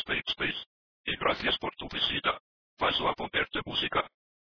Space Space. E gracias por tu visita. Paso a ponerte.